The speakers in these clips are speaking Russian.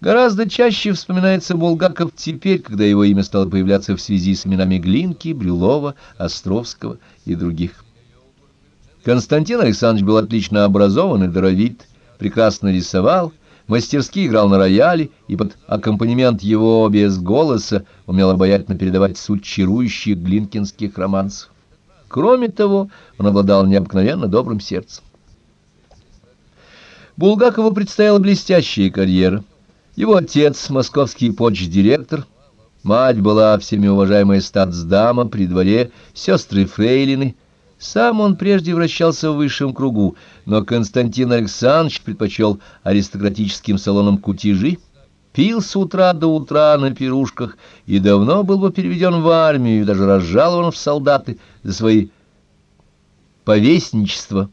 Гораздо чаще вспоминается Булгаков теперь, когда его имя стало появляться в связи с именами Глинки, Брюлова, Островского и других. Константин Александрович был отлично образован и даровит, прекрасно рисовал, мастерски играл на рояле и под аккомпанемент его без голоса умел обаятельно передавать суть чарующих глинкинских романсов. Кроме того, он обладал необыкновенно добрым сердцем. Булгакову предстояла блестящая карьера. Его отец, московский почт-директор, мать была всеми уважаемая статсдама при дворе, сестры Фрейлины. Сам он прежде вращался в высшем кругу, но Константин Александрович предпочел аристократическим салонам кутежи, пил с утра до утра на пирушках и давно был бы переведен в армию, даже разжалован в солдаты за свои повестничества,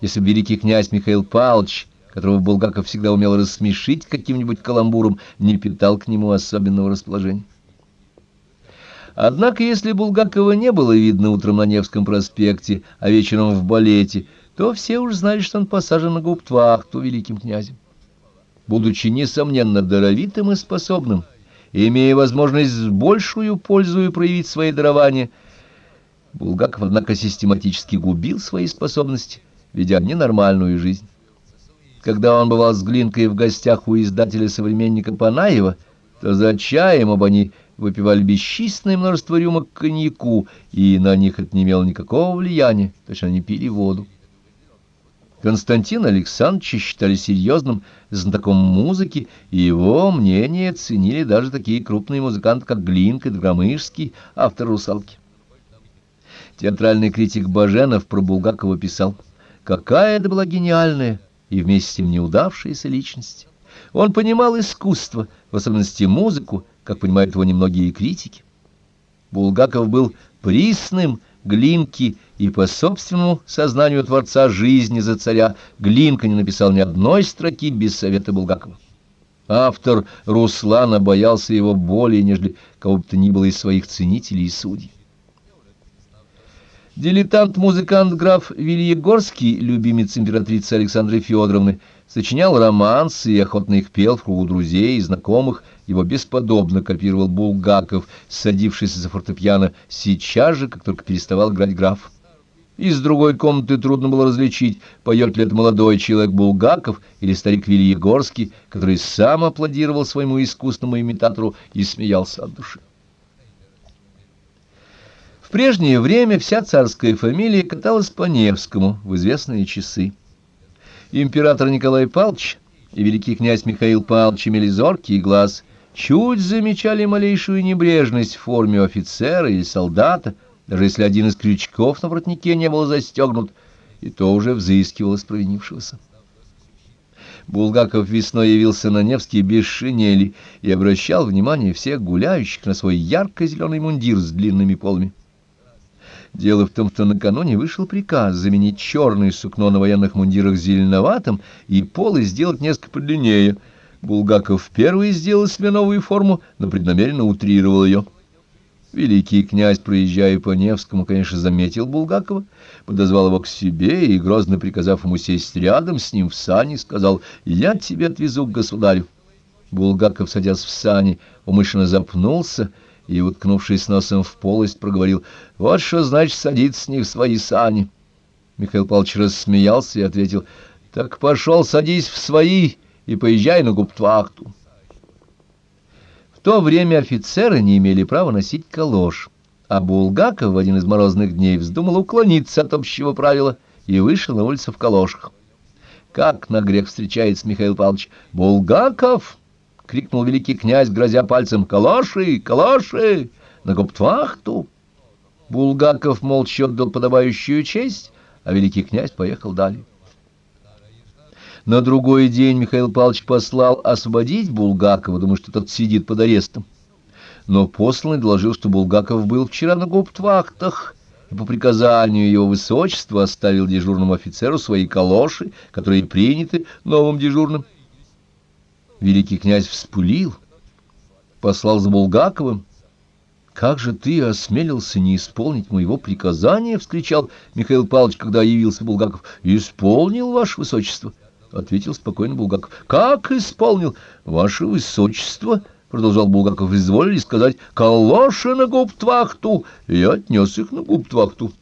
если бы великий князь Михаил Павлович которого Булгаков всегда умел рассмешить каким-нибудь каламбуром, не питал к нему особенного расположения. Однако, если Булгакова не было видно утром на Невском проспекте, а вечером в балете, то все уж знали, что он посажен на губтвахту великим князем. Будучи, несомненно, даровитым и способным, имея возможность с большую пользу проявить свои дарования, Булгаков, однако, систематически губил свои способности, ведя ненормальную жизнь. Когда он бывал с Глинкой в гостях у издателя-современника Панаева, то за чаем оба они выпивали бесчисленное множество рюмок коньяку, и на них это не имело никакого влияния, точно они пили воду. Константин Александрович считали серьезным знатоком музыки, и его мнение ценили даже такие крупные музыканты, как Глинка Громышский, автор «Русалки». Театральный критик Баженов про Булгакова писал, «Какая это была гениальная, и вместе с тем неудавшаяся личность. Он понимал искусство, в особенности музыку, как понимают его немногие критики. Булгаков был присным Глинки, и по собственному сознанию Творца жизни за царя Глинка не написал ни одной строки без совета Булгакова. Автор Руслана боялся его более, нежели кого бы то ни было из своих ценителей и судей. Дилетант-музыкант граф Вильегорский, любимец императрицы Александры Федоровны, сочинял романсы и охотно их пел в кругу друзей и знакомых, его бесподобно копировал Булгаков, садившись за фортепиано сейчас же, как только переставал играть граф. Из другой комнаты трудно было различить, поет ли это молодой человек Булгаков или старик Вильегорский, который сам аплодировал своему искусному имитатору и смеялся от души. В прежнее время вся царская фамилия каталась по Невскому в известные часы. Император Николай Павлович и великий князь Михаил Павлович имели зоркий глаз, чуть замечали малейшую небрежность в форме офицера или солдата, даже если один из крючков на воротнике не был застегнут, и то уже взыскивалось провинившегося. Булгаков весной явился на Невский без шинели и обращал внимание всех гуляющих на свой ярко-зеленый мундир с длинными полами. Дело в том, что накануне вышел приказ заменить черное сукно на военных мундирах зеленоватым и полы сделать несколько подлиннее. Булгаков первый сделал себе новую форму, но преднамеренно утрировал ее. Великий князь, проезжая по Невскому, конечно, заметил Булгакова, подозвал его к себе и, грозно приказав ему сесть рядом с ним в сани, сказал «Я тебя отвезу к государю». Булгаков, садясь в сани, умышленно запнулся и, уткнувшись носом в полость, проговорил, «Вот что значит садиться не в свои сани». Михаил Павлович рассмеялся и ответил, «Так пошел, садись в свои и поезжай на губтвахту». В то время офицеры не имели права носить калош, а Булгаков в один из морозных дней вздумал уклониться от общего правила и вышел на улицу в калошах. Как на грех встречается Михаил Павлович «Булгаков!» — крикнул великий князь, грозя пальцем. «Калаши! Калаши! На губтвахту!» Булгаков молча отдал подобающую честь, а великий князь поехал далее. На другой день Михаил Павлович послал освободить Булгакова, думая, что тот сидит под арестом. Но посланный доложил, что Булгаков был вчера на губтвахтах, и по приказанию его высочества оставил дежурному офицеру свои калоши, которые приняты новым дежурным. Великий князь вспылил, послал за Булгаковым. «Как же ты осмелился не исполнить моего приказания?» — вскричал Михаил Павлович, когда явился Булгаков. «Исполнил, ваше высочество». — ответил спокойно Булгаков. — Как исполнил? — Ваше Высочество, — продолжал Булгаков, — изволили сказать «Калоши на губтвахту». Я отнес их на губтвахту.